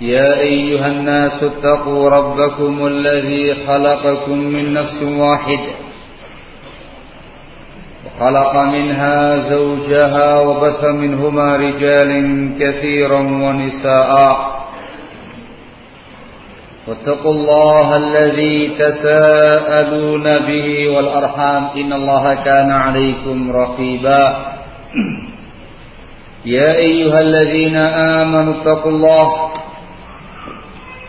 يا أيها الناس اتقوا ربكم الذي خلقكم من نفس واحدة وخلق منها زوجها وبث منهما رجالا كثيرا ونساء. واتقوا الله الذي تساءلون به والأرحام. إن الله كان عليكم رقيبا. يا أيها الذين آمنوا اتقوا الله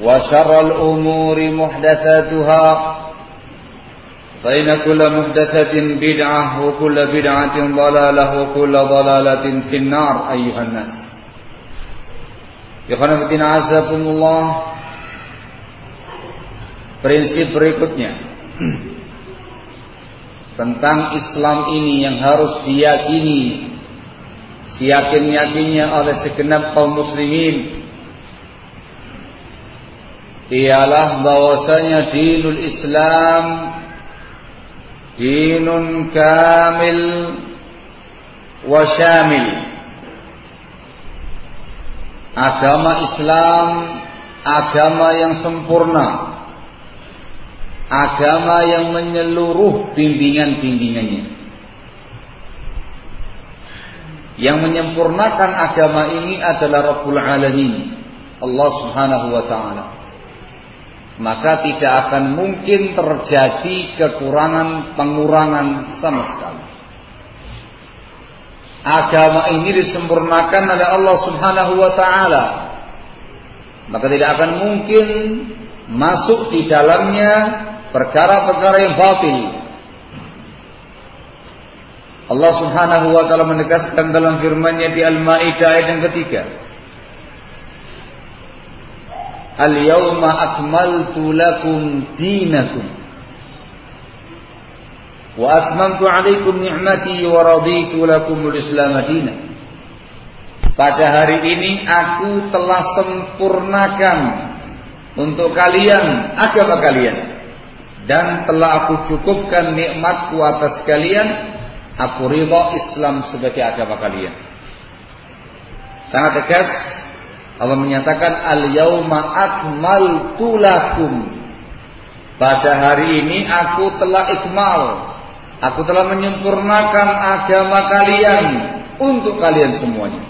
وشر الأمور محدثاتها فإن كل محدثة بدعة وكل بدعة ضلالة وكل ضلالة في النار أيها الناس Ikhwan Fiddin Azakumullah Prinsip berikutnya Tentang Islam ini yang harus diyakini Siyakin-yakinnya oleh segenap kaum muslimin ialah bahwasanya dinul Islam dinun kamil wa syamil. Agama Islam agama yang sempurna. Agama yang menyeluruh bimbingan-bimbingannya. Yang menyempurnakan agama ini adalah Rabbul Alamin Allah Subhanahu wa taala maka tidak akan mungkin terjadi kekurangan pengurangan sama sekali. Agama ini disempurnakan oleh Allah Subhanahu wa taala. Maka tidak akan mungkin masuk di dalamnya perkara-perkara yang batil. Allah Subhanahu wa taala menegaskan dalam firman-Nya di Al-Maidah ayat yang ketiga, Al-yawma akmaltu lakum dinakum wa atmamtu 'alaikum ni'mati wa raditu lakumul Islam dinan. Pada hari ini aku telah sempurnakan untuk kalian agama kalian dan telah aku cukupkan nikmatku atas kalian aku ridha Islam sebagai agama kalian. Sangat tegas Allah menyatakan al-yauma akmaltu lakum. Pada hari ini aku telah ikmal. Aku telah menyempurnakan agama kalian untuk kalian semuanya.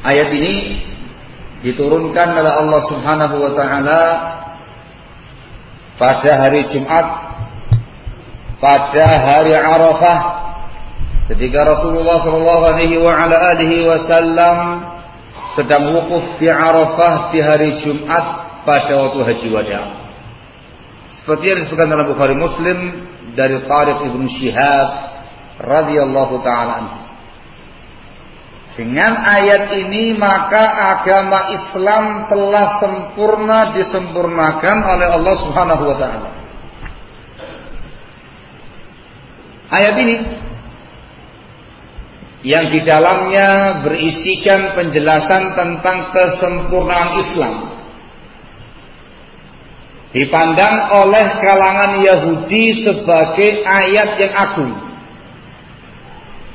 Ayat ini diturunkan oleh Allah Subhanahu wa taala pada hari Jumat pada hari Arafah ketika Rasulullah sallallahu alaihi wa ala alihi wasallam sedang wukuf di Arafah di hari Jumat pada waktu haji wada. Seperti yang disebutkan dalam Bukhari Muslim dari Tariq ibn Shihab radhiyallahu taala. Dengan ayat ini maka agama Islam telah sempurna disempurnakan oleh Allah Subhanahu wa taala. Ayat ini yang di dalamnya berisikan penjelasan tentang kesempurnaan Islam. dipandang oleh kalangan Yahudi sebagai ayat yang agung.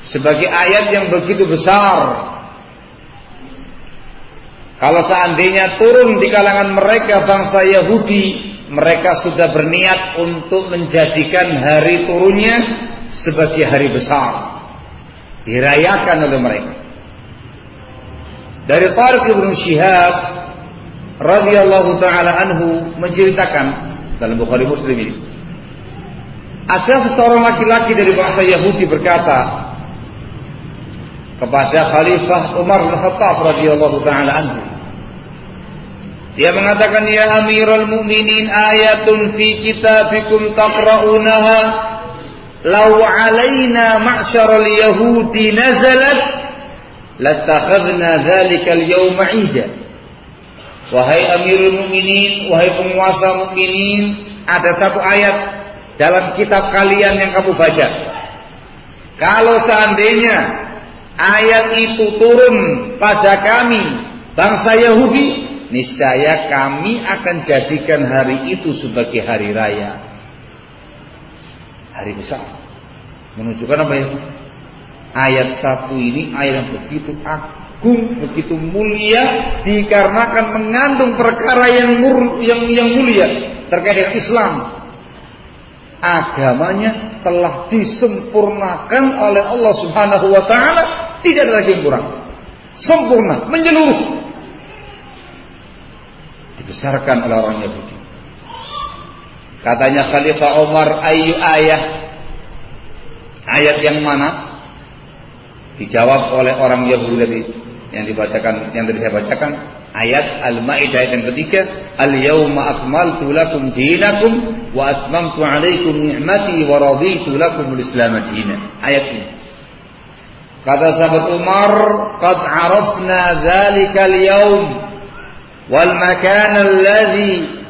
Sebagai ayat yang begitu besar. Kalau seandainya turun di kalangan mereka bangsa Yahudi, mereka sudah berniat untuk menjadikan hari turunnya sebagai hari besar. Dirayakan oleh mereka. Dari Tariq Ibn Shihab radhiyallahu taala anhu menceritakan dalam Bukhari Muslim ini ada seseorang laki-laki dari bangsa Yahudi berkata kepada Khalifah Umar bin Khattab radhiyallahu taala anhu dia mengatakan ya Amirul Mukminin ayatun fi kitabikum taqra'unaha law alaina ma'syaral yahudi nazalat latakhadna yawma 'ida Wahai Amirul Mukminin, wahai penguasa mukminin, ada satu ayat dalam kitab kalian yang kamu baca. Kalau seandainya ayat itu turun pada kami, bangsa Yahudi, niscaya kami akan jadikan hari itu sebagai hari raya. Hari besar. Menunjukkan apa ya? Ayat satu ini ayat yang begitu agung begitu mulia dikarenakan mengandung perkara yang mur, yang yang mulia terkait dengan Islam. Agamanya telah disempurnakan oleh Allah Subhanahu wa taala, tidak ada lagi yang kurang. Sempurna, menyeluruh. Dibesarkan oleh orang Yahudi. Katanya Khalifah Umar, ayu ayat. Ayat yang mana? Dijawab oleh orang Yahudi yang dibacakan yang tadi saya bacakan ayat Al-Maidah yang ketiga Al-yauma akmaltu lakum dinakum wa atmamtu alaikum ni'mati wa raditu lakum al-islam ayat ini kata sahabat Umar qad arafna dzalika al-yaum wal makan alladhi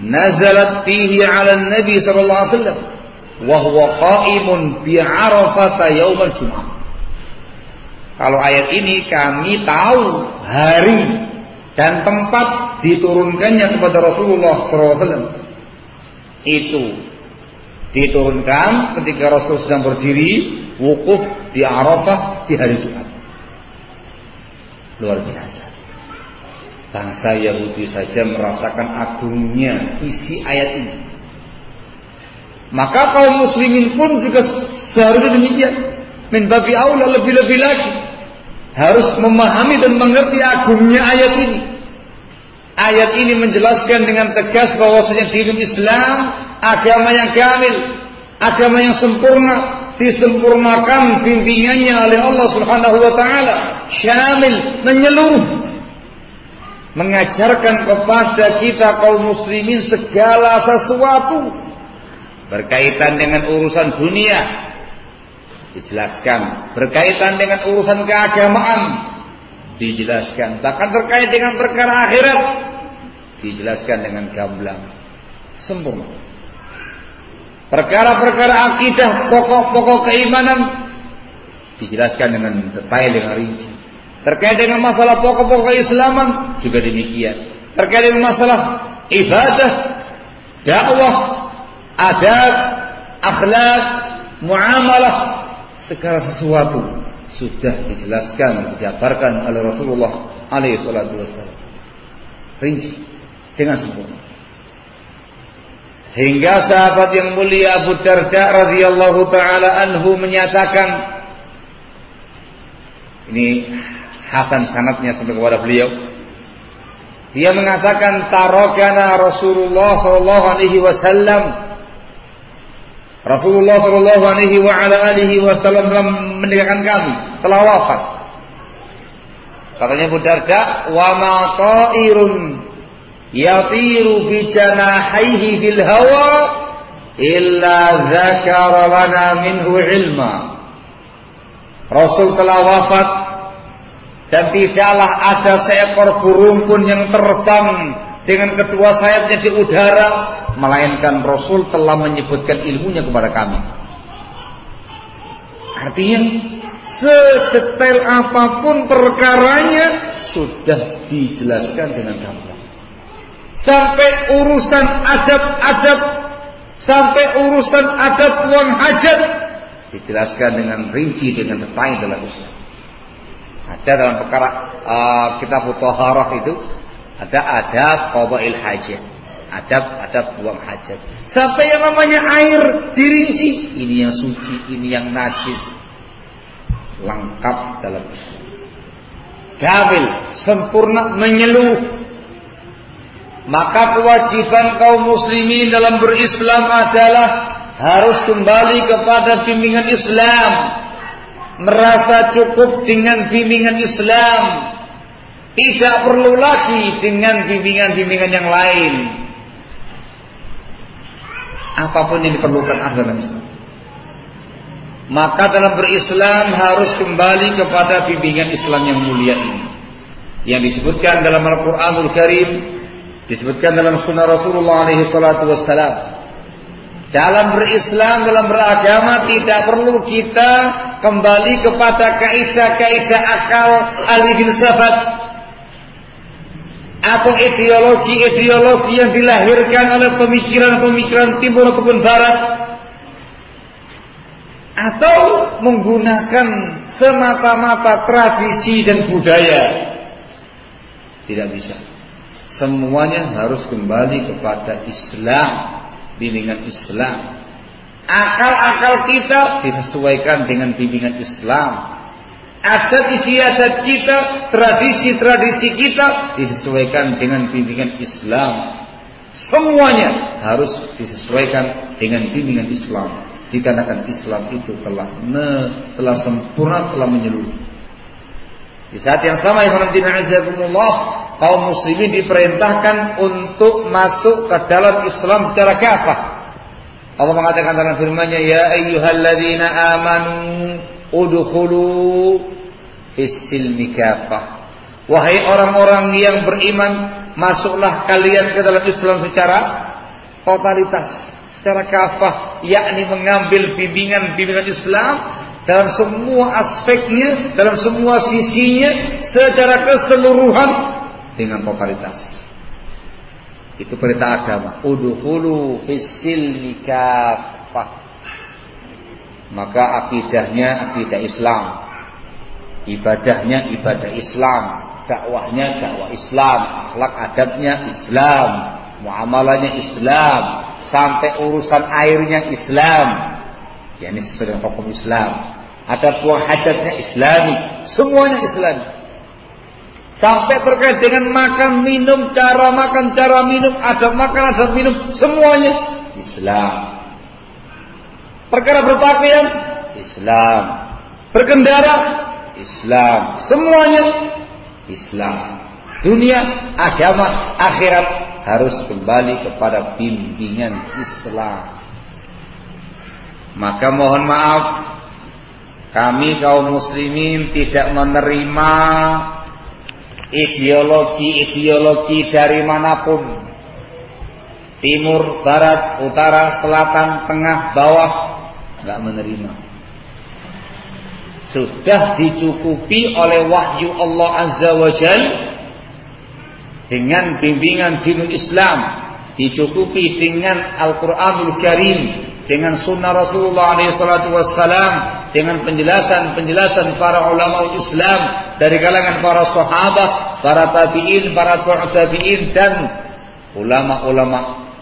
nazalat fihi 'ala an-nabi sallallahu alaihi wasallam wa huwa qa'imun bi 'arafah yaum al-jum'ah kalau ayat ini kami tahu hari dan tempat diturunkannya kepada Rasulullah SAW. Itu diturunkan ketika Rasul sedang berdiri wukuf di Arafah di hari Jumat. Luar biasa. Bangsa Yahudi saja merasakan agungnya isi ayat ini. Maka kaum muslimin pun juga seharusnya demikian min babi aula lebih-lebih lagi harus memahami dan mengerti agungnya ayat ini. Ayat ini menjelaskan dengan tegas bahwasanya dini Islam agama yang kamil, agama yang sempurna, disempurnakan bimbingannya oleh Allah Subhanahu wa taala, syamil, menyeluruh. Mengajarkan kepada kita kaum muslimin segala sesuatu berkaitan dengan urusan dunia, dijelaskan berkaitan dengan urusan keagamaan. Dijelaskan bahkan terkait dengan perkara akhirat. Dijelaskan dengan gamblang. Sempurna. Perkara-perkara akidah pokok-pokok keimanan. Dijelaskan dengan detail dengan rinci terkait dengan masalah pokok-pokok keislaman juga demikian terkait dengan masalah ibadah dakwah adab akhlak muamalah segala sesuatu sudah dijelaskan, dijabarkan oleh Rasulullah alaihi salatu wasallam. Rinci dengan sempurna. Hingga sahabat yang mulia Abu Darda radhiyallahu taala anhu menyatakan ini Hasan sanatnya sampai kepada beliau. Dia mengatakan tarokana Rasulullah sallallahu alaihi wasallam Rasulullah Shallallahu Alaihi wa ala alihi Wasallam telah meninggalkan kami, telah wafat. Katanya Abu Darda, wa ma ta'irun yatiru bi janahihi bil hawa illa dzakara lana minhu ilma. Rasul telah wafat dan tidaklah ada seekor burung pun yang terbang dengan kedua sayapnya di udara melainkan Rasul telah menyebutkan ilmunya kepada kami artinya sedetail apa pun perkaranya sudah dijelaskan dengan gamblang sampai urusan adab-adab, sampai urusan adab uang hajat dijelaskan dengan rinci dengan detail dalam Islam. Ada dalam perkara uh, kitab Taharah itu ada adab qadail hajat. Adab-adab buang hajat. Sampai yang namanya air dirinci. Ini yang suci, ini yang najis. Lengkap dalam Islam. Sempurna, menyeluruh. Maka kewajiban kaum muslimin dalam berislam adalah harus kembali kepada bimbingan Islam. Merasa cukup dengan bimbingan Islam. Tidak perlu lagi dengan bimbingan-bimbingan yang lain. Apa pun yang diperlukan dalam Islam. Maka dalam berislam harus kembali kepada bimbingan Islam yang mulia ini. Yang disebutkan dalam Al-Quranul Karim. Disebutkan dalam sunnah Rasulullah SAW. Dalam berislam, dalam beragama tidak perlu kita kembali kepada kaidah-kaidah akal ahli filsafat atau ideologi-ideologi yang dilahirkan oleh pemikiran-pemikiran timur ataupun barat atau menggunakan semata-mata tradisi dan budaya. Tidak bisa. Semuanya harus kembali kepada Islam bimbingan Islam akal-akal kita disesuaikan dengan bimbingan Islam adat istiadat kita, tradisi-tradisi kita disesuaikan dengan bimbingan Islam. Semuanya harus disesuaikan dengan bimbingan Islam. Dikarenakan Islam itu telah me, telah sempurna, telah menyeluruh. Di saat yang sama, Alhamdulillah, kaum muslimin diperintahkan untuk masuk ke dalam Islam secara kafah. Allah mengatakan dalam firman-Nya, "Ya ayyuhalladzina amanu udkhulu fisilmi kafah. Wahai orang-orang yang beriman, masuklah kalian ke dalam Islam secara totalitas, secara kafah, yakni mengambil bimbingan-bimbingan Islam dalam semua aspeknya, dalam semua sisinya, secara keseluruhan dengan totalitas. Itu perintah agama. Udhulu fisil kafah maka akidahnya akidah Islam. Ibadahnya ibadah Islam. Dakwahnya dakwah Islam. Akhlak adabnya Islam. Muamalahnya Islam. Sampai urusan airnya Islam. Ya sesuai dengan hukum Islam. Ada buah hadatnya Islami. Semuanya Islam sampai terkait dengan makan minum cara makan cara minum ada makan ada minum semuanya Islam Perkara berpakaian Islam. Berkendara Islam. Semuanya Islam. Dunia, agama, akhirat harus kembali kepada bimbingan Islam. Maka mohon maaf kami kaum muslimin tidak menerima ideologi-ideologi dari mana pun. Timur, barat, utara, selatan, tengah, bawah nggak menerima. Sudah dicukupi oleh wahyu Allah Azza wa Jal dengan bimbingan dinul Islam, dicukupi dengan Al-Qur'anul Karim, dengan sunnah Rasulullah SAW, dengan penjelasan-penjelasan para ulama Islam dari kalangan para sahabat, para tabi'in, para tabi'in dan ulama-ulama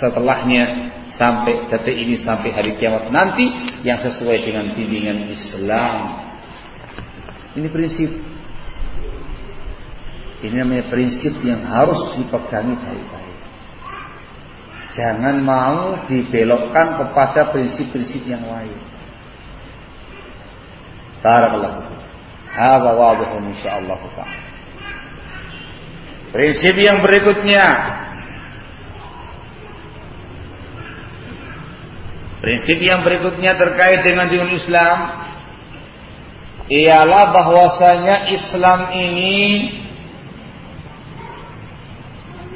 setelahnya sampai detik ini sampai hari kiamat nanti yang sesuai dengan bimbingan Islam. Ini prinsip. Ini namanya prinsip yang harus dipegangi baik-baik. Jangan mau dibelokkan kepada prinsip-prinsip yang lain. Barakallahu Hadza wadihun insyaallah ta'ala. Prinsip yang berikutnya Prinsip yang berikutnya terkait dengan dinul Islam ialah bahwasanya Islam ini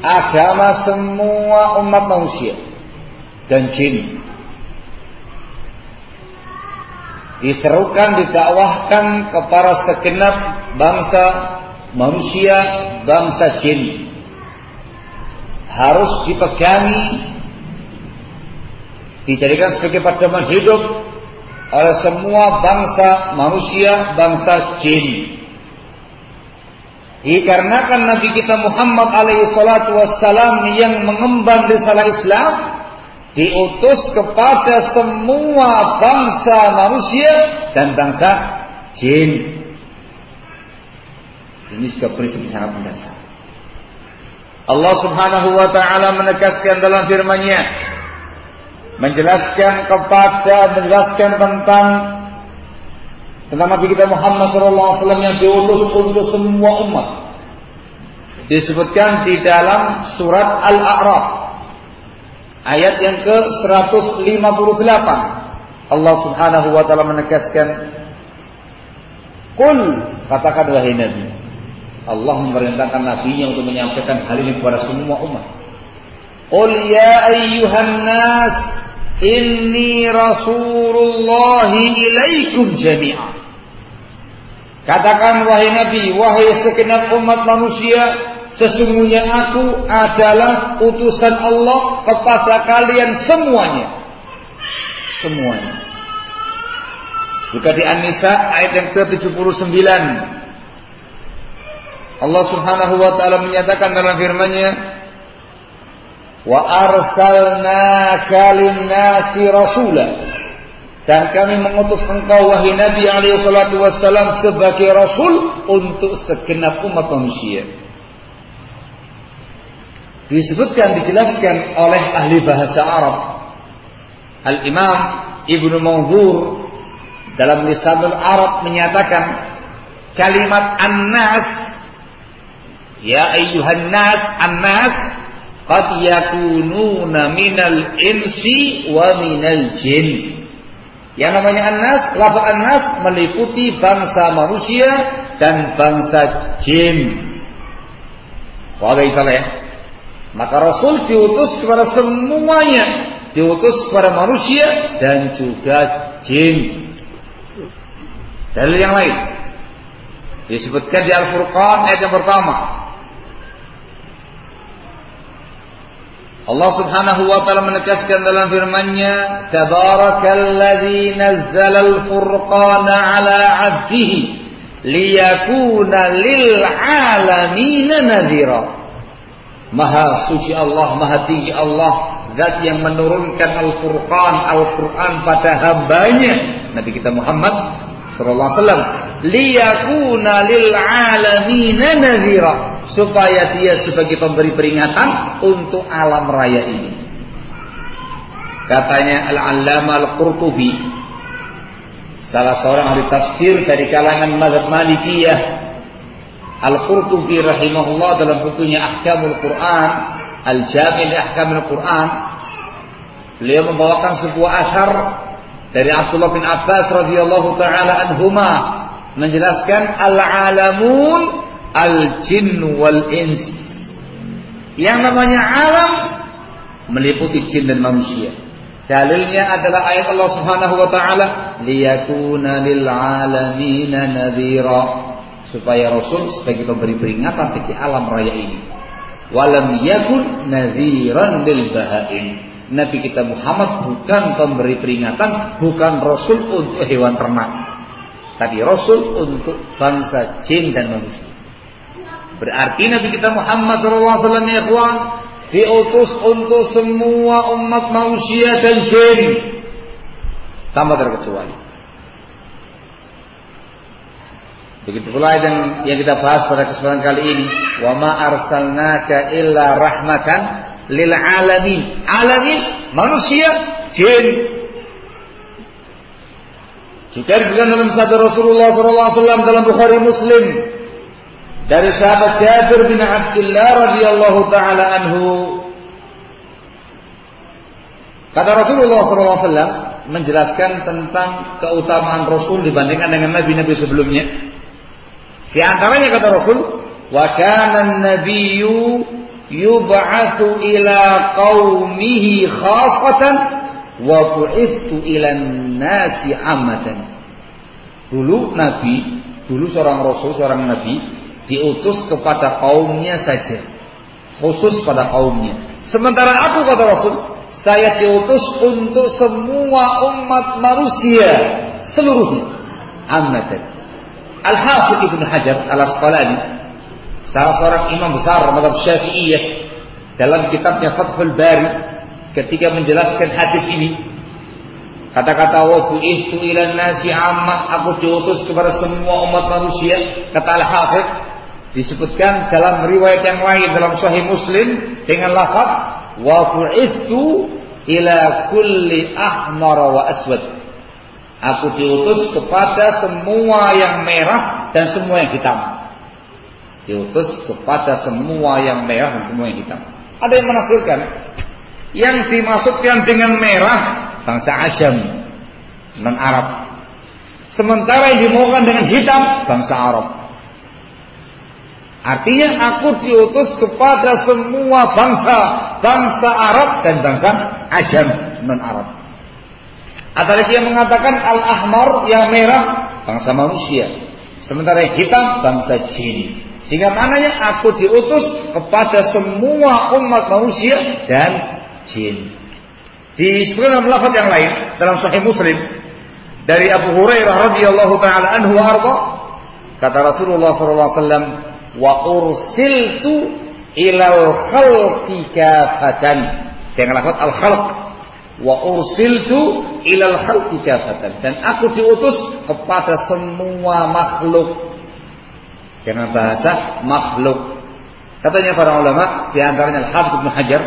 agama semua umat manusia dan jin. Diserukan, didakwahkan kepada segenap bangsa manusia, bangsa jin. harus dipegangi dijadikan sebagai pedoman hidup oleh semua bangsa manusia, bangsa jin. Dikarenakan Nabi kita Muhammad alaihi salatu wassalam yang mengemban risalah Islam diutus kepada semua bangsa manusia dan bangsa jin. Ini juga prinsip sangat mendasar. Allah Subhanahu wa taala menegaskan dalam firman-Nya menjelaskan kepada menjelaskan tentang tentang Nabi kita Muhammad SAW yang diutus untuk semua umat. Disebutkan di dalam surat Al-A'raf ayat yang ke-158. Allah Subhanahu wa taala menegaskan Kul katakan wahai Nabi Allah memerintahkan nabinya untuk menyampaikan hal ini kepada semua umat. Qul ya ayyuhan nas inni rasulullah ilaikum jami'an. Katakan wahai Nabi, wahai segenap umat manusia, sesungguhnya aku adalah utusan Allah kepada kalian semuanya. Semuanya. Juga di An-Nisa ayat yang ke-79. Allah Subhanahu wa taala menyatakan dalam firman-Nya, "Wa arsalnaka lin-nasi rasula." Dan kami mengutus engkau wahai Nabi alaihi salatu wassalam sebagai rasul untuk segenap umat manusia. Disebutkan dijelaskan oleh ahli bahasa Arab Al-Imam Ibnu Mawdur dalam Lisanul Arab menyatakan kalimat an-nas Ya ayyuhan nas an-nas qad yakununa minal insi wa minal jin. Yang namanya an-nas, lafaz an-nas meliputi bangsa manusia dan bangsa jin. Wah, salah ya. Maka Rasul diutus kepada semuanya, diutus kepada manusia dan juga jin. Dalil yang lain disebutkan di Al-Furqan ayat yang pertama Allah Subhanahu wa taala menegaskan dalam firman-Nya, "Tabarakalladzi nazzala al-furqana 'ala 'abdihi liyakuna lil 'alamin nadhira." Maha suci Allah, maha tinggi Allah, zat yang menurunkan Al-Furqan, Al-Quran pada hambanya Nabi kita Muhammad sallallahu alaihi wasallam liyakuna lil 'alamin nadhira supaya dia sebagai pemberi peringatan untuk alam raya ini. Katanya Al-Allama Al-Qurtubi salah seorang ahli tafsir dari kalangan mazhab Malikiyah Al-Qurtubi rahimahullah dalam bukunya Ahkamul Quran Al-Jami' li Ahkamul Quran beliau membawakan sebuah asar dari Abdullah bin Abbas radhiyallahu taala anhuma menjelaskan al-alamun al-jin wal ins. Yang namanya alam meliputi jin dan manusia. Dalilnya adalah ayat Allah Subhanahu wa taala, liyakuna lil alamin nadhira supaya Rasul sebagai pemberi peringatan bagi alam raya ini. Walam yakun nadhiran lil bahaim. Nabi kita Muhammad bukan pemberi peringatan, bukan Rasul untuk hewan ternak. Tapi Rasul untuk bangsa jin dan manusia. Berarti Nabi kita Muhammad SAW ya diutus untuk semua umat manusia dan jin tanpa terkecuali. Begitu pula yang yang kita bahas pada kesempatan kali ini, wa ma arsalnaka illa rahmatan lil alamin. Alamin manusia, jin. Juga disebutkan dalam sabda Rasulullah SAW dalam Bukhari Muslim dari sahabat Jabir bin Abdullah radhiyallahu taala anhu kata Rasulullah SAW menjelaskan tentang keutamaan Rasul dibandingkan dengan nabi-nabi sebelumnya. Di antaranya kata Rasul, "Wa kana an-nabiyyu yub'atsu ila qaumihi khassatan wa bu'ithu ila nasi ammatan." Dulu nabi, dulu seorang rasul, seorang nabi diutus kepada kaumnya saja khusus pada kaumnya Sementara aku kata Rasul, saya diutus untuk semua umat manusia seluruhnya. Ammatan. Al-Hafidh Ibn Hajar Al-Asqalani salah seorang imam besar mazhab Syafi'iyah dalam kitabnya Fathul Bari ketika menjelaskan hadis ini kata-kata wa bu'ithu ila nasi ammah aku diutus kepada semua umat manusia kata Al-Hafidh disebutkan dalam riwayat yang lain dalam Sahih Muslim dengan lafaz wa ila kulli ahmar wa aswad Aku diutus kepada semua yang merah dan semua yang hitam. Diutus kepada semua yang merah dan semua yang hitam. Ada yang menafsirkan yang dimaksudkan dengan merah bangsa Ajam non Arab. Sementara yang dimaukan dengan hitam bangsa Arab. Artinya aku diutus kepada semua bangsa, bangsa Arab dan bangsa Ajam non Arab. Ada lagi yang mengatakan al-ahmar yang merah bangsa manusia. Sementara yang hitam bangsa jin. Sehingga maknanya aku diutus kepada semua umat manusia dan jin. Disebutkan dalam lafaz yang lain dalam Sahih Muslim dari Abu Hurairah radhiyallahu taala anhu arba kata Rasulullah wasallam wa ursiltu ilal khalqi kafatan dengan lafaz al khalq wa ursiltu ilal khalqi kafatan. Dan aku diutus kepada semua makhluk. Dengan bahasa makhluk. Katanya para ulama di antaranya Al-Hafidz Ibnu Hajar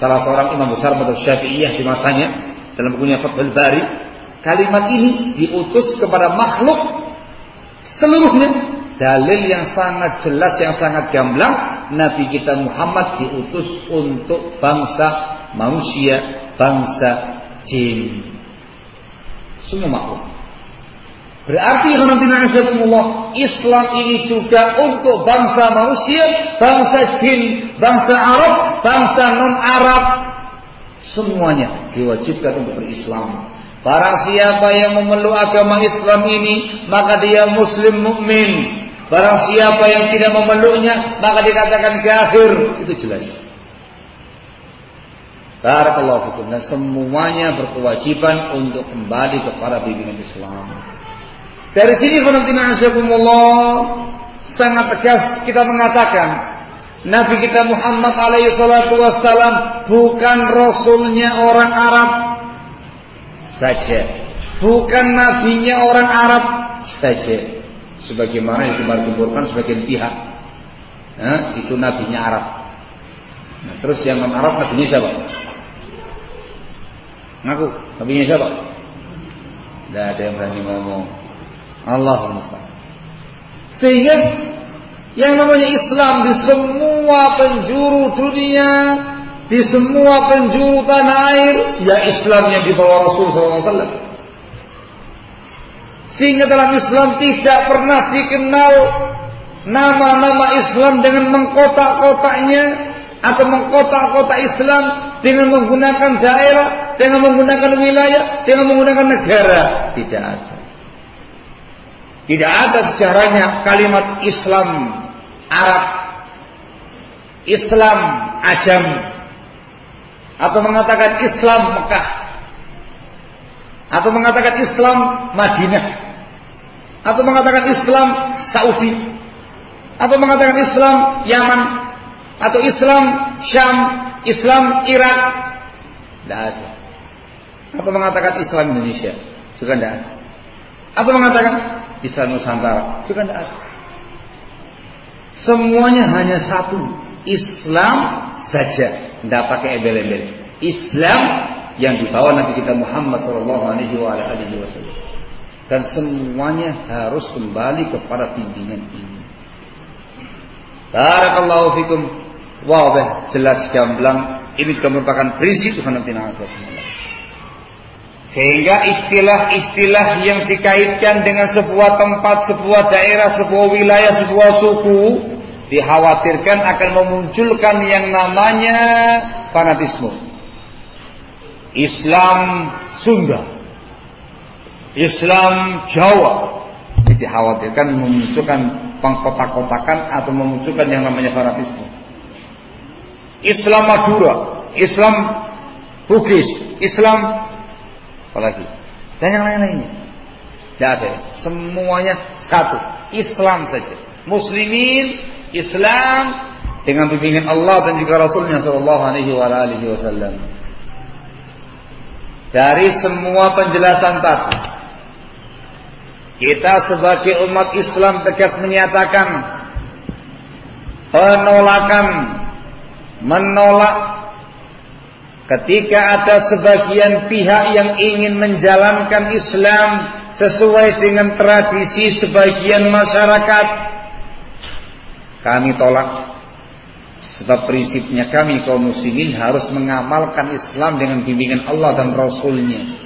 salah seorang imam besar madhab Syafi'iyah di masanya dalam bukunya Fathul Bari kalimat ini diutus kepada makhluk seluruhnya. Dalil yang sangat jelas yang sangat gamblang Nabi kita Muhammad diutus untuk bangsa manusia bangsa jin. Semua makhluk. Berarti Islam ini juga untuk bangsa manusia, bangsa jin, bangsa Arab, bangsa non Arab. Semuanya diwajibkan untuk berislam. Para siapa yang memeluk agama Islam ini, maka dia muslim mukmin. Barang siapa yang tidak memeluknya, maka dikatakan kafir. Itu jelas. Barakallahu fikum. Dan semuanya berkewajiban untuk kembali kepada bimbingan Islam. Dari sini penantinan asyaikumullah sangat tegas kita mengatakan Nabi kita Muhammad alaihi salatu wassalam bukan rasulnya orang Arab saja. Bukan nabinya orang Arab saja. Sebagaimana yang kemarin sebagian pihak. Nah, itu nabinya Arab. Nah, terus yang non Arab nabinya siapa? Ngaku, nabinya siapa? Tidak ada yang berani ngomong. Allah mustahil. Sehingga yang namanya Islam di semua penjuru dunia, di semua penjuru tanah air, ya Islam yang dibawa Rasul SAW. Sehingga dalam Islam tidak pernah dikenal nama-nama Islam dengan mengkotak-kotaknya atau mengkotak-kotak Islam dengan menggunakan daerah, dengan menggunakan wilayah, dengan menggunakan negara. Tidak ada. Tidak ada sejarahnya kalimat Islam Arab, Islam Ajam, atau mengatakan Islam Mekah, atau mengatakan Islam Madinah, atau mengatakan Islam Saudi, atau mengatakan Islam Yaman, atau Islam Syam, Islam Irak, tidak ada. Apa mengatakan Islam Indonesia? Juga tidak ada. Apa mengatakan Islam Nusantara? Juga tidak ada. Semuanya hanya satu. Islam saja. Tidak pakai embel-embel. Islam yang dibawa Nabi kita Muhammad Sallallahu Alaihi Wasallam. Dan semuanya harus kembali kepada pimpinan ini. Barakallahu fikum Wah, jelas gamblang. Ini juga merupakan prinsip Tuhan Sehingga istilah-istilah yang dikaitkan dengan sebuah tempat, sebuah daerah, sebuah wilayah, sebuah suku dikhawatirkan akan memunculkan yang namanya fanatisme. Islam Sunda, Islam Jawa, dikhawatirkan memunculkan pengkotak-kotakan atau memunculkan yang namanya fanatisme. Islam Madura, Islam Bugis, Islam apalagi dan yang lain-lainnya. Tidak ada. Semuanya satu. Islam saja. Muslimin, Islam dengan bimbingan Allah dan juga Rasulnya Shallallahu Alaihi Wasallam. Dari semua penjelasan tadi, kita sebagai umat Islam tegas menyatakan penolakan, menolak ketika ada sebagian pihak yang ingin menjalankan Islam sesuai dengan tradisi sebagian masyarakat. Kami tolak. Sebab prinsipnya kami kaum muslimin harus mengamalkan Islam dengan bimbingan Allah dan Rasulnya.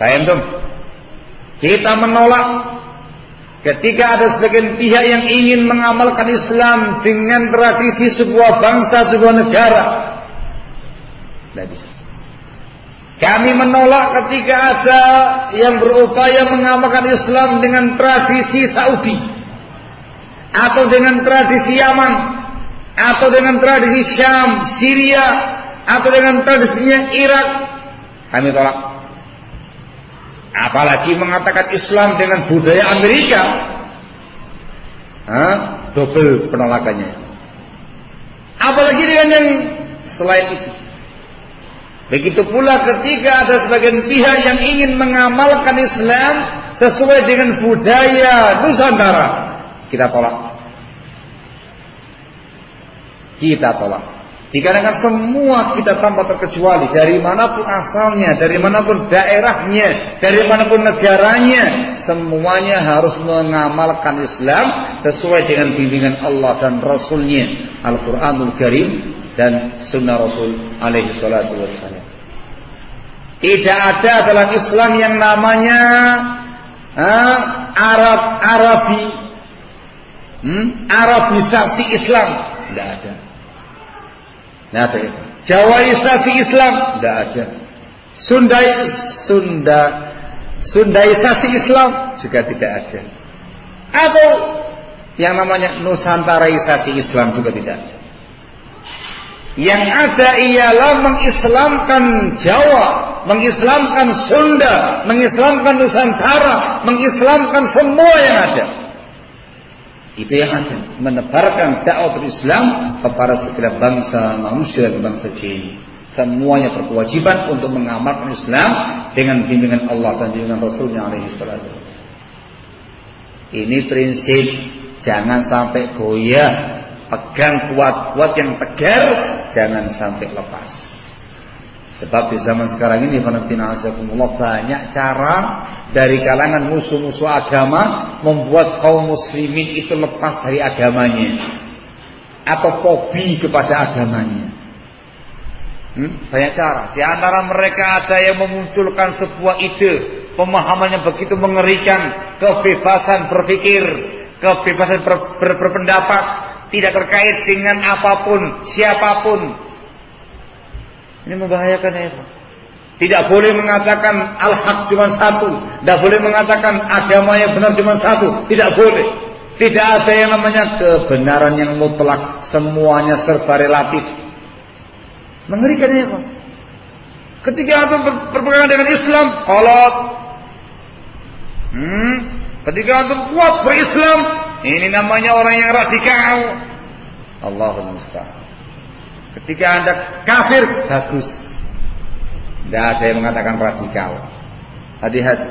Paham? Kita menolak ketika ada sebagian pihak yang ingin mengamalkan Islam dengan tradisi sebuah bangsa, sebuah negara. Tidak bisa. Kami menolak ketika ada yang berupaya mengamalkan Islam dengan tradisi Saudi atau dengan tradisi Yaman atau dengan tradisi Syam, Syria atau dengan tradisinya Irak. Kami tolak. Apalagi mengatakan Islam dengan budaya Amerika. Hah? Double penolakannya. Apalagi dengan yang selain itu. Begitu pula ketika ada sebagian pihak yang ingin mengamalkan Islam sesuai dengan budaya Nusantara, kita tolak. Kita tolak. Jika dengan semua kita tanpa terkecuali dari mana pun asalnya, dari mana pun daerahnya, dari mana pun negaranya, semuanya harus mengamalkan Islam sesuai dengan bimbingan Allah dan Rasulnya Al-Quranul Karim dan Sunnah Rasul alaihi salatu. Tidak ada dalam Islam yang namanya Arab Arabi, hmm? Arabisasi Islam, tidak ada. Ada. Jawaisasi Islam, tidak ada. Sundai Sunda Sundaisasi Islam juga tidak ada. Atau yang namanya Nusantaraisasi Islam juga tidak ada. Yang ada ialah mengislamkan Jawa, mengislamkan Sunda, mengislamkan Nusantara, mengislamkan semua yang ada. Itu yang ada, menebarkan dakwah Islam kepada segala bangsa manusia dan bangsa jin. Semuanya berkewajiban untuk mengamalkan Islam dengan bimbingan Allah dan bimbingan Rasulnya alaihi salatu. Ini prinsip jangan sampai goyah Pegang kuat-kuat yang tegar, jangan sampai lepas. Sebab di zaman sekarang ini banyak cara dari kalangan musuh-musuh agama membuat kaum muslimin itu lepas dari agamanya atau fobi kepada agamanya. Hmm? Banyak cara. Di antara mereka ada yang memunculkan sebuah ide, pemahaman yang begitu mengerikan, kebebasan berpikir, kebebasan ber, ber, berpendapat, tidak terkait dengan apa pun, siapa pun. Ini membahayakan ya. Tidak boleh mengatakan al-haq cuma satu. Tidak boleh mengatakan agama yang benar cuma satu. Tidak boleh. Tidak ada yang namanya kebenaran yang mutlak. Semuanya serba relatif. Mengerikan ya. Ketika antum berpegangan dengan Islam, kolot. Hmm, ketika antum kuat berislam, ini namanya orang yang radikal. Allahul musta'an. Ketika Anda kafir, bagus. Tidak ada yang mengatakan radikal. Hati-hati.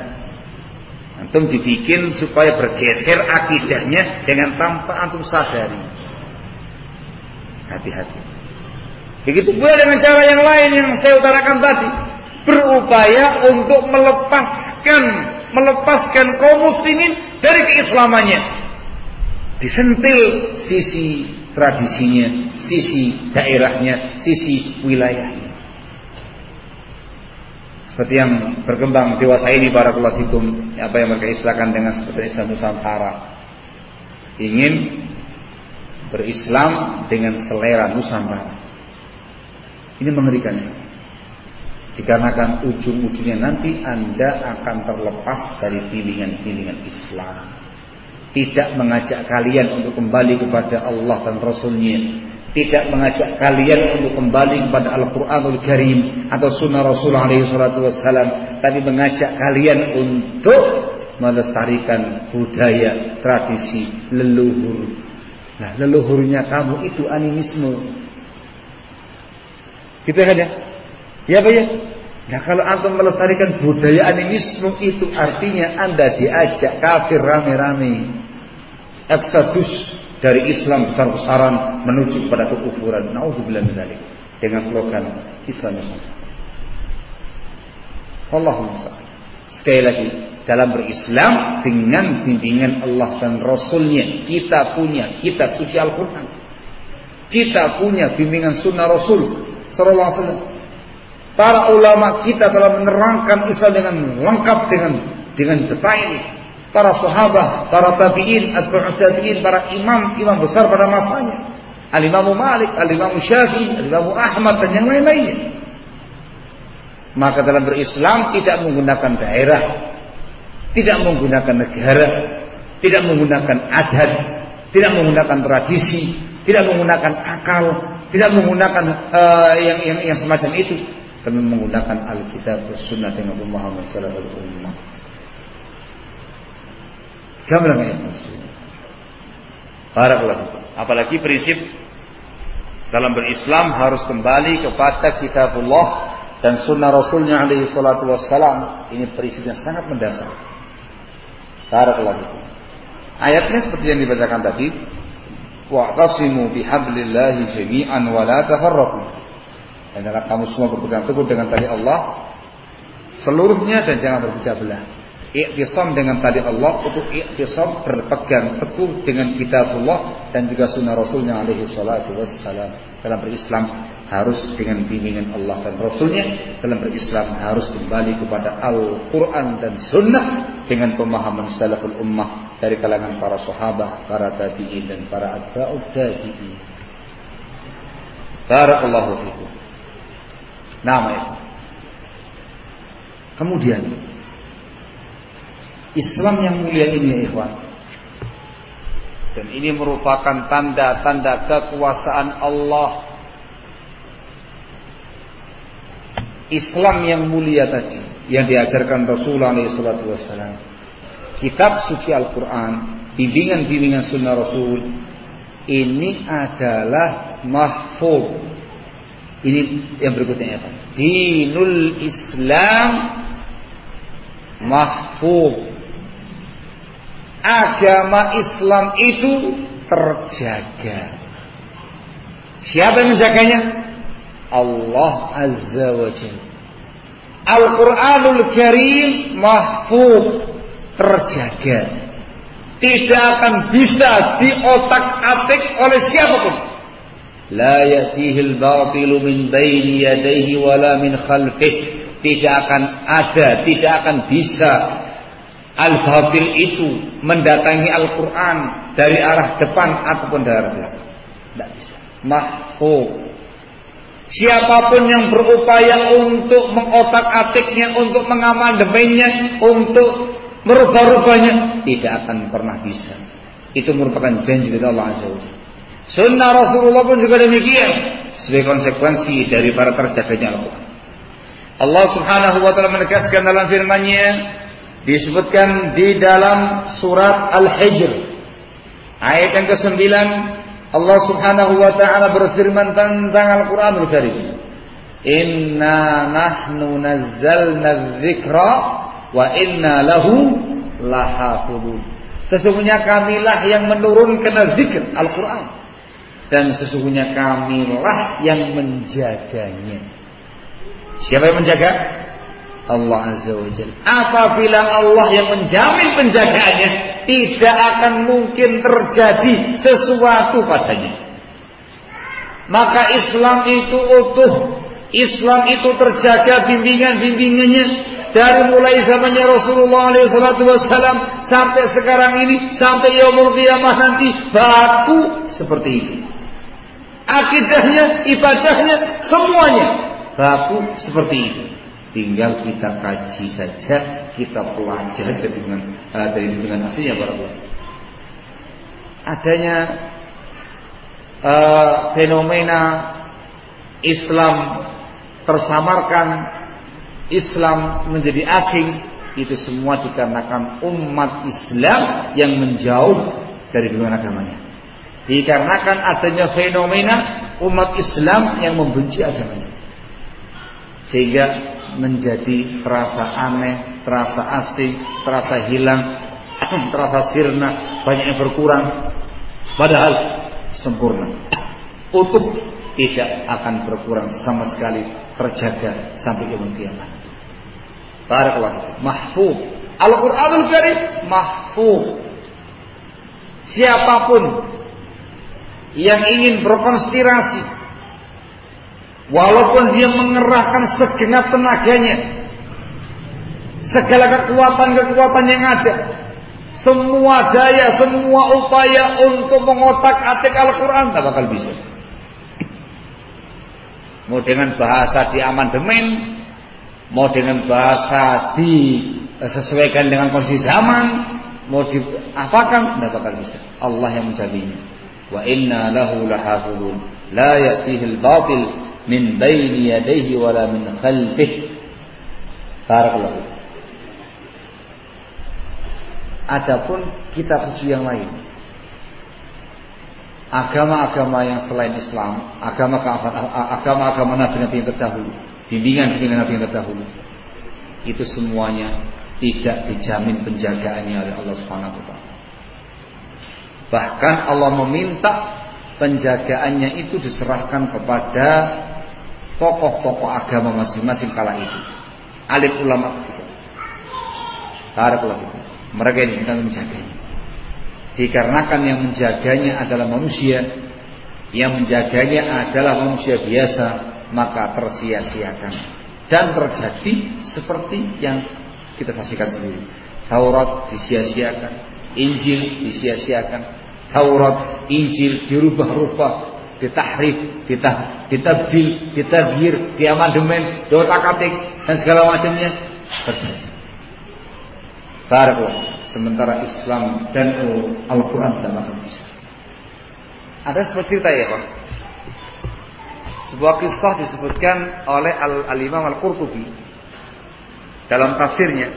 Antum dibikin supaya bergeser akidahnya dengan tanpa antum sadari. Hati-hati. Begitu pula dengan cara yang lain yang saya utarakan tadi. Berupaya untuk melepaskan melepaskan kaum muslimin dari keislamannya disentil sisi tradisinya, sisi daerahnya, sisi wilayahnya. Seperti yang berkembang dewasa ini para fikum, apa yang mereka istilahkan dengan seperti Islam Nusantara. Ingin berislam dengan selera Nusantara. Ini mengerikannya. Dikarenakan ujung-ujungnya nanti Anda akan terlepas dari pilihan-pilihan Islam tidak mengajak kalian untuk kembali kepada Allah dan Rasulnya tidak mengajak kalian untuk kembali kepada Al-Qur'anul Karim atau sunnah Rasulullah SAW, tapi mengajak kalian untuk melestarikan budaya, tradisi leluhur. Nah, leluhurnya kamu itu animisme. Gitu kan ya? Ya Pak ya? Nah kalau antum melestarikan budaya animisme itu artinya anda diajak kafir rame-rame. Eksodus dari Islam besar-besaran menuju kepada kekufuran. Nauzubillah min Dengan slogan Islam Islam. Allahumma Sekali lagi, dalam berislam dengan bimbingan Allah dan Rasulnya. Kita punya kitab suci Al-Quran. Kita punya bimbingan sunnah Rasul Sallallahu Alaihi. Para ulama kita telah menerangkan Islam dengan lengkap dengan dengan detail para sahabat, para tabi'in, tabi'in, para imam, imam besar pada masanya. Al-Imam Malik, Al-Imam Syafi'i, Al-Imam Ahmad dan yang lain-lainnya. Maka dalam berislam tidak menggunakan daerah, tidak menggunakan negara, tidak menggunakan adat, tidak menggunakan tradisi, tidak menggunakan akal, tidak menggunakan uh, yang, yang yang semacam itu, tapi menggunakan Alkitab Sunnah dengan pemahaman salaful ummah. Gamblang muslim. Barakallahu Apalagi prinsip dalam berislam harus kembali kepada kitabullah dan sunnah rasulnya alaihi salatu wassalam. Ini prinsip yang sangat mendasar. Barakallahu Ayatnya seperti yang dibacakan tadi. Wa'tasimu bihablillahi jami'an wa la tafarraqu. Dan kamu semua berpegang teguh dengan tali Allah seluruhnya dan jangan berpecah belah iktisam dengan tali Allah untuk iktisam berpegang teguh dengan kitabullah dan juga sunnah rasulnya alaihi salatu wassalam. Dalam berislam harus dengan bimbingan Allah dan Rasulnya. Dalam berislam harus kembali kepada Al-Quran dan Sunnah dengan pemahaman salaful ummah dari kalangan para sahabat, para tabi'in dan para atba'ud tabi'in. Barakallahu fikum. Nama itu. Kemudian Islam yang mulia ini ya ikhwan. Dan ini merupakan tanda-tanda kekuasaan Allah. Islam yang mulia tadi yang diajarkan Rasulullah SAW. Kitab suci Al-Quran, bimbingan-bimbingan sunnah Rasul, ini adalah mahfud. Ini yang berikutnya ya. Dinul Islam mahfud agama Islam itu terjaga. Siapa yang menjaganya? Allah Azza wa Jalla. Al-Quranul Karim mahfud terjaga. Tidak akan bisa diotak-atik oleh siapa pun. La yatihil batilu min baini yadayhi wala min khalfih. Tidak akan ada, tidak akan bisa Al-batil itu mendatangi Al-Quran dari arah depan ataupun dari arah belakang. Tidak bisa. Mahfud. Siapa pun yang berupaya untuk mengotak-atiknya, untuk mengamandemennya, untuk merubah-rubahnya, tidak akan pernah bisa. Itu merupakan janji dari Allah Azza wa Sunnah Rasulullah pun juga demikian. Sebagai konsekuensi dari para terjaganya Al-Quran. Allah subhanahu wa ta'ala menegaskan dalam firman-Nya, disebutkan di dalam surat Al-Hijr. Ayat yang ke-9 Allah Subhanahu wa taala berfirman tentang Al-Qur'anul Karim. Inna nahnu nazzalna dzikra wa inna lahu lahafudun Sesungguhnya kamilah yang menurunkan zikr Al-Quran Dan sesungguhnya kamilah yang menjaganya. Siapa yang menjaga? Allah Azza wa Jalla. Apabila Allah yang menjamin penjagaannya, tidak akan mungkin terjadi sesuatu padanya. Maka Islam itu utuh. Islam itu terjaga bimbingan-bimbingannya dari mulai zamannya Rasulullah SAW sampai sekarang ini sampai yaumul qiyamah nanti baku seperti itu. Akidahnya, ibadahnya, semuanya baku seperti itu. Tinggal kita kaji saja, kita pelajari dengan uh, dari dengan aslinya para Adanya uh, fenomena Islam tersamarkan, Islam menjadi asing, itu semua dikarenakan umat Islam yang menjauh dari dunia agamanya. Dikarenakan adanya fenomena umat Islam yang membenci agamanya. Sehingga menjadi terasa aneh, terasa asing, terasa hilang, terasa sirna, banyak yang berkurang. Padahal sempurna. Utuh tidak akan berkurang sama sekali terjaga sampai kiamat kiamat. Barakallahu mahfuz. Al-Qur'anul Karim mahfuz. Siapa pun yang ingin berkonspirasi walaupun dia mengerahkan segenap tenaganya segala kekuatan-kekuatan yang ada semua daya, semua upaya untuk mengotak-atik Al-Quran tak bakal bisa. Mau dengan bahasa di amandemen, mau dengan bahasa disesuaikan dengan kondisi zaman, mau diapakan, tidak bakal bisa. Allah yang menjaminnya. Wa inna lahu lahafudun, la ya'tihi al-batil min baini yadayhi wala min khalfih. Barakallahu Adapun kitab suci yang lain agama-agama yang selain Islam, agama-agama nabi-nabi yang terdahulu, bimbingan bimbingan nabi yang terdahulu, itu semuanya tidak dijamin penjagaannya oleh Allah Subhanahu wa taala. Bahkan Allah meminta penjagaannya itu diserahkan kepada tokoh-tokoh agama masing-masing kala itu. Alim ulama ketika. Barakallahu mereka yang diminta untuk menjaganya. Dikarenakan yang menjaganya adalah manusia, yang menjaganya adalah manusia biasa, maka tersia-siakan dan terjadi seperti yang kita saksikan sendiri. Taurat disia-siakan, Injil disia-siakan, Taurat, Injil dirubah-rubah, ditahrif, ditah, ditabdil, ditaghyir, diamandemen, dotak-atik dan segala macamnya terjadi. Barakallah. Sementara Islam dan Al-Quran tidak akan bisa. Ada sebuah cerita ya Pak. Sebuah kisah disebutkan oleh Al-Imam Al-Qurtubi dalam tafsirnya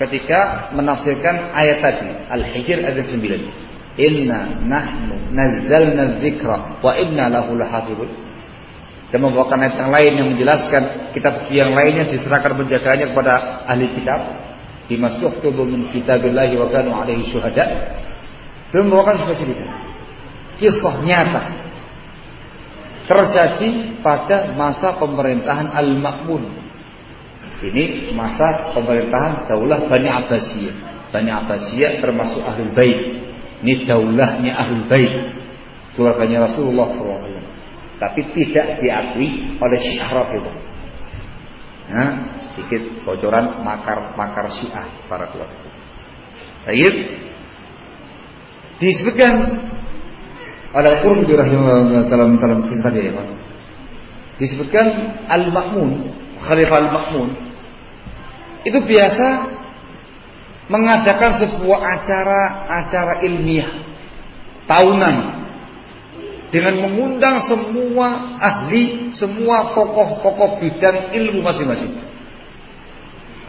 ketika menafsirkan ayat tadi Al-Hijr ayat 9 Inna nahnu nazzalna dzikra wa inna lahu lahafizun dan membawakan ayat yang lain yang menjelaskan kitab yang lainnya diserahkan penjagaannya kepada ahli kitab bima tuhtubu min kitabillahi wa kanu alaihi syuhada. Belum membawakan sebuah cerita. Kisah nyata terjadi pada masa pemerintahan Al-Ma'mun. Ini masa pemerintahan Daulah Bani Abbasiyah. Bani Abbasiyah termasuk Ahlul Bait. Ini daulahnya Ahlul Bait. Keluarganya Rasulullah SAW. Tapi tidak diakui oleh Syiah Rafidah. Nah, sedikit bocoran makar-makar Syiah para keluarga. Baik. Disebutkan oleh Qurtubi rahimahullah dalam dalam dia ya, Disebutkan Al-Ma'mun, Khalifah Al-Ma'mun itu biasa mengadakan sebuah acara-acara ilmiah tahunan dengan mengundang semua ahli, semua tokoh-tokoh bidang ilmu masing-masing.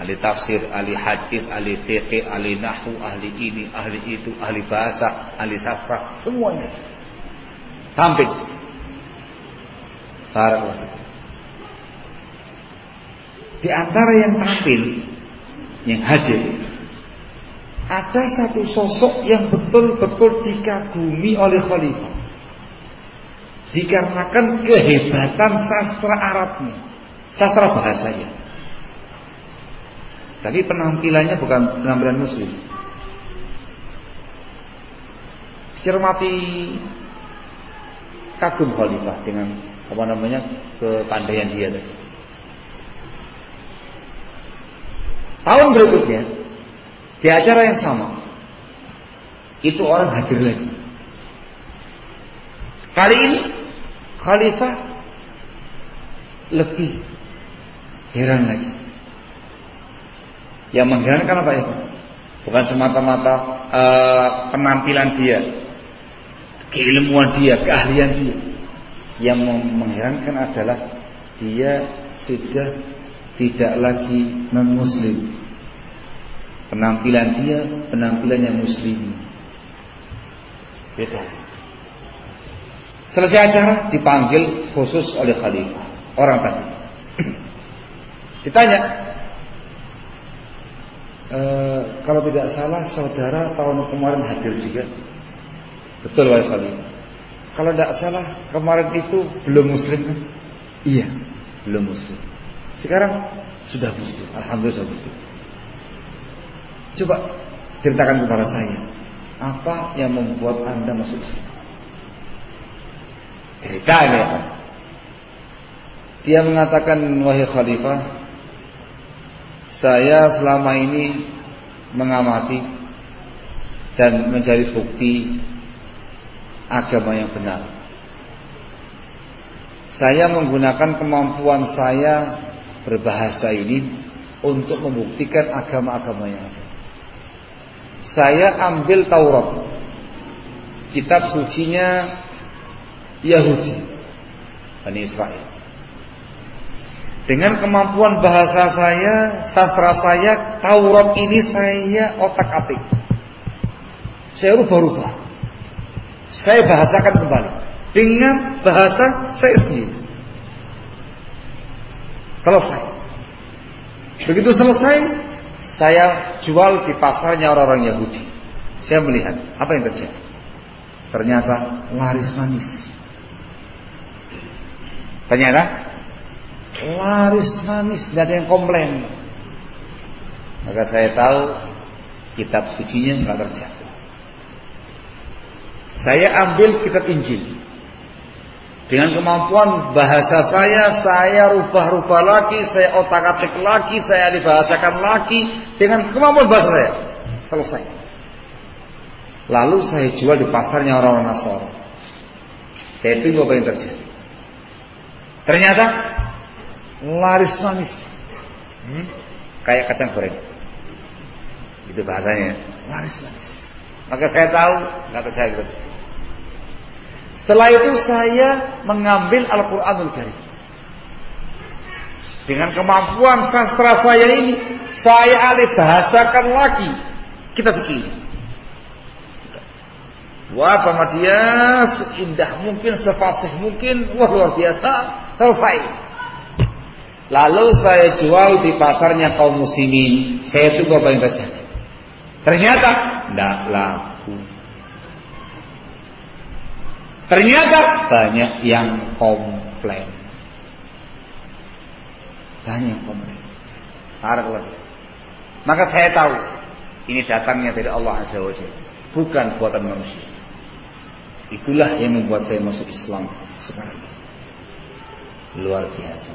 Ahli tafsir, ahli hadis, ahli fikih, ahli nahwu, ahli ini, ahli itu, ahli bahasa, ahli sastra, semuanya tampil. Barakallahu. Di antara yang tampil, yang hadir, ada satu sosok yang betul-betul dikagumi oleh khalifah dikarenakan kehebatan sastra Arabnya, sastra bahasanya. Tapi penampilannya bukan penampilan muslim. Cermati kagum khalifah dengan apa namanya kepandaian dia Tahun berikutnya di acara yang sama itu orang hadir lagi. Kali ini khalifah lebih heran lagi. Yang mengherankan apa ya? Bukan semata-mata uh, penampilan dia, keilmuan dia, keahlian dia. Yang mengherankan adalah dia sudah tidak lagi non-muslim. Penampilan dia penampilan yang muslim. Beda. Selesai acara dipanggil khusus oleh khalifah orang tadi. Ditanya, e, kalau tidak salah saudara tahun kemarin hadir juga. Betul wahai khalifah. Kalau tidak salah kemarin itu belum muslim kan? Iya, belum muslim. Sekarang sudah muslim. Alhamdulillah sudah muslim. Coba ceritakan kepada saya apa yang membuat anda masuk Islam. Cerita apa? Dia mengatakan wahai khalifah, saya selama ini mengamati dan mencari bukti agama yang benar. Saya menggunakan kemampuan saya berbahasa ini untuk membuktikan agama-agama yang ada saya ambil Taurat. Kitab sucinya Yahudi Bani Israel. Dengan kemampuan bahasa saya sastra saya Taurat ini saya otak-atik. Saya rubah-rubah. Saya bahasakan kembali. Dengan bahasa saya sendiri. Selesai. Begitu selesai saya jual di pasarnya orang-orang Yahudi. Saya melihat apa yang terjadi. Ternyata laris manis. Ternyata laris manis, tidak ada yang komplain. Maka saya tahu kitab sucinya nggak terjadi. Saya ambil kitab Injil. Dengan kemampuan bahasa saya, saya rubah-rubah lagi, saya otak-atik lagi, saya dibahasakan lagi dengan kemampuan bahasa saya. Selesai. Lalu saya jual di pasarnya orang-orang Nasrani. Saya tunggu apa yang terjadi. Ternyata laris manis. Hmm? Kayak kacang goreng. Itu bahasanya. Laris manis. Maka saya tahu, nggak saya gitu. Setelah itu saya mengambil Al-Quranul Karim. Dengan kemampuan sastra saya ini, saya alih bahasakan lagi kita begini. Wah sama dia seindah mungkin, sefasih mungkin, wah luar biasa, selesai. Lalu saya jual di pasarnya kaum muslimin. Saya tunggu apa yang terjadi. Ternyata tidak laku. Ternyata banyak yang komplain. Banyak yang komplain. Maka saya tahu ini datangnya dari Allah Azza wa Jalla, bukan buatan manusia. Itulah yang membuat saya masuk Islam sekarang. Luar biasa.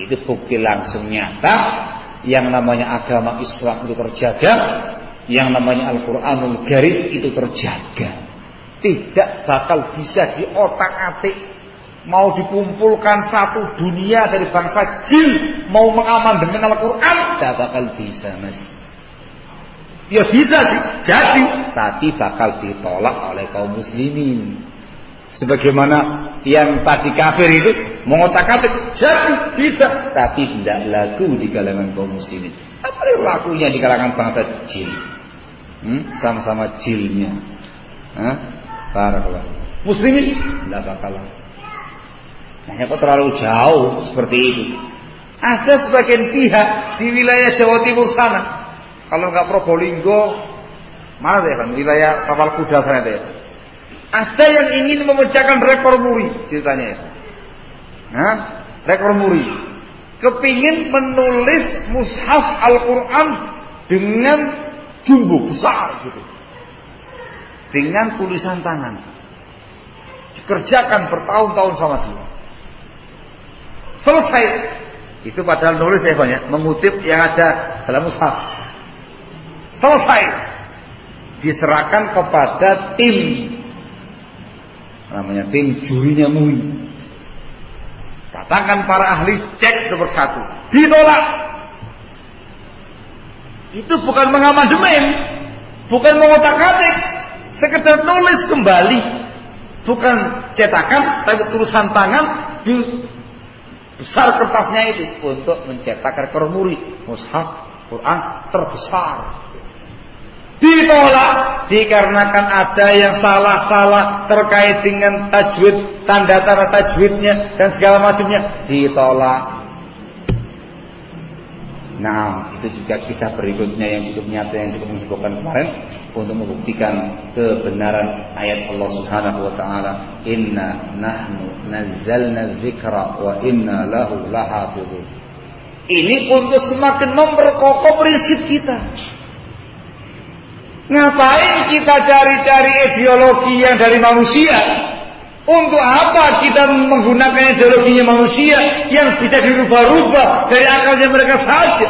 Itu bukti langsung nyata yang namanya agama Islam itu terjaga, yang namanya Al-Qur'anul Karim itu terjaga tidak bakal bisa di otak-atik mau dikumpulkan satu dunia dari bangsa jin mau mengaman dengan Al-Quran tidak bakal bisa mas. Ya bisa sih jadi. Tapi bakal ditolak oleh kaum muslimin. Sebagaimana yang tadi kafir itu mengotak-atik jadi bisa. Tapi tidak laku di kalangan kaum muslimin. Apa lakunya di kalangan bangsa jin? Hmm? sama-sama jilnya. Hah? Barakallah. Muslimin tidak bakalan. Nah, kok terlalu jauh seperti itu. Ada sebagian pihak di wilayah Jawa Timur sana. Kalau nggak Probolinggo, mana deh kan wilayah kapal kuda sana deh. Ada yang ingin memecahkan rekor muri ceritanya ya. Nah, rekor muri. Kepingin menulis mushaf Al-Quran dengan jumbo besar gitu dengan tulisan tangan. Dikerjakan bertahun-tahun sama dia. Selesai. Itu padahal nulis ya banyak, mengutip yang ada dalam mushaf. Selesai. Diserahkan kepada tim namanya tim jurinya MUI. Katakan para ahli cek nomor satu. Ditolak. Itu bukan mengamandemen, bukan mengotak-atik, sekedar nulis kembali Bukan cetakan, tapi tulisan tangan di besar kertasnya itu untuk mencetak rekor muri mushaf Quran terbesar. Ditolak dikarenakan ada yang salah-salah terkait dengan tajwid, tanda-tanda tajwidnya dan segala macamnya ditolak. Nah, itu juga kisah berikutnya yang cukup nyata yang cukup disebutkan kemarin untuk membuktikan kebenaran ayat Allah Subhanahu wa taala, "Inna nahnu nazzalna dzikra wa inna lahu lahafizun." Ini untuk semakin memperkokoh prinsip kita. Ngapain kita cari-cari ideologi yang dari manusia? Untuk apa kita menggunakan ideologinya manusia yang bisa dirubah-rubah dari akalnya mereka saja?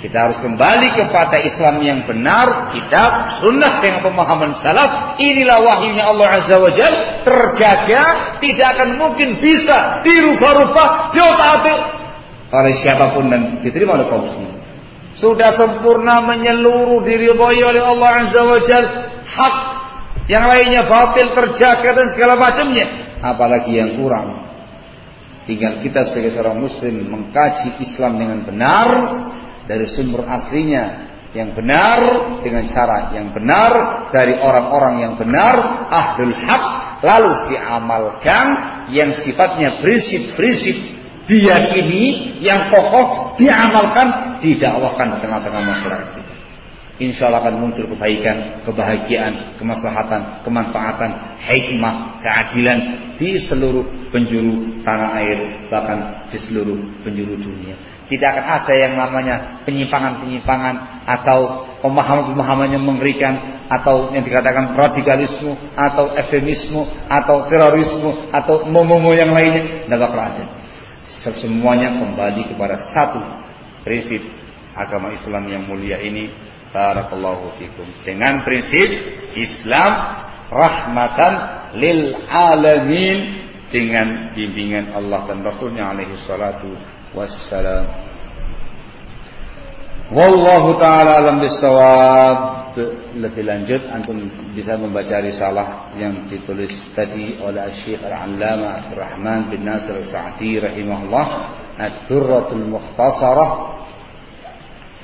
Kita harus kembali kepada Islam yang benar, kitab, sunnah dengan pemahaman salaf. Inilah wahyunya Allah Azza wa Jal. Terjaga, tidak akan mungkin bisa dirubah-rubah, diotak oleh siapa pun dan diterima oleh kaum muslimin. Sudah sempurna menyeluruh diridhoi oleh Allah Azza wa Jal. Hak yang lainnya batil terjaga dan segala macamnya. Apalagi yang kurang. Tinggal kita sebagai seorang muslim mengkaji Islam dengan benar dari sumber aslinya yang benar dengan cara yang benar dari orang-orang yang benar ahlul haq lalu diamalkan yang sifatnya prinsip-prinsip diyakini yang kokoh diamalkan didakwahkan di tengah-tengah masyarakat insya Allah akan muncul kebaikan, kebahagiaan, kemaslahatan, kemanfaatan, hikmah, keadilan di seluruh penjuru tanah air, bahkan di seluruh penjuru dunia. Tidak akan ada yang namanya penyimpangan-penyimpangan atau pemahaman-pemahaman yang mengerikan atau yang dikatakan radikalisme atau efemisme atau terorisme atau momo yang lainnya tidak bakal ada. Semuanya kembali kepada satu prinsip agama Islam yang mulia ini Barakallahu fikum. Dengan prinsip Islam rahmatan lil alamin dengan bimbingan Allah dan Rasulnya alaihi salatu wassalam. Wallahu taala alam bisawab. Lebih lanjut antum bisa membaca risalah yang ditulis tadi oleh Syekh Al-Allama Abdurrahman bin Nasir Sa'di rahimahullah Ad-Durratul Mukhtasarah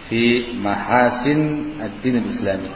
fi mahasin ad-din al-islami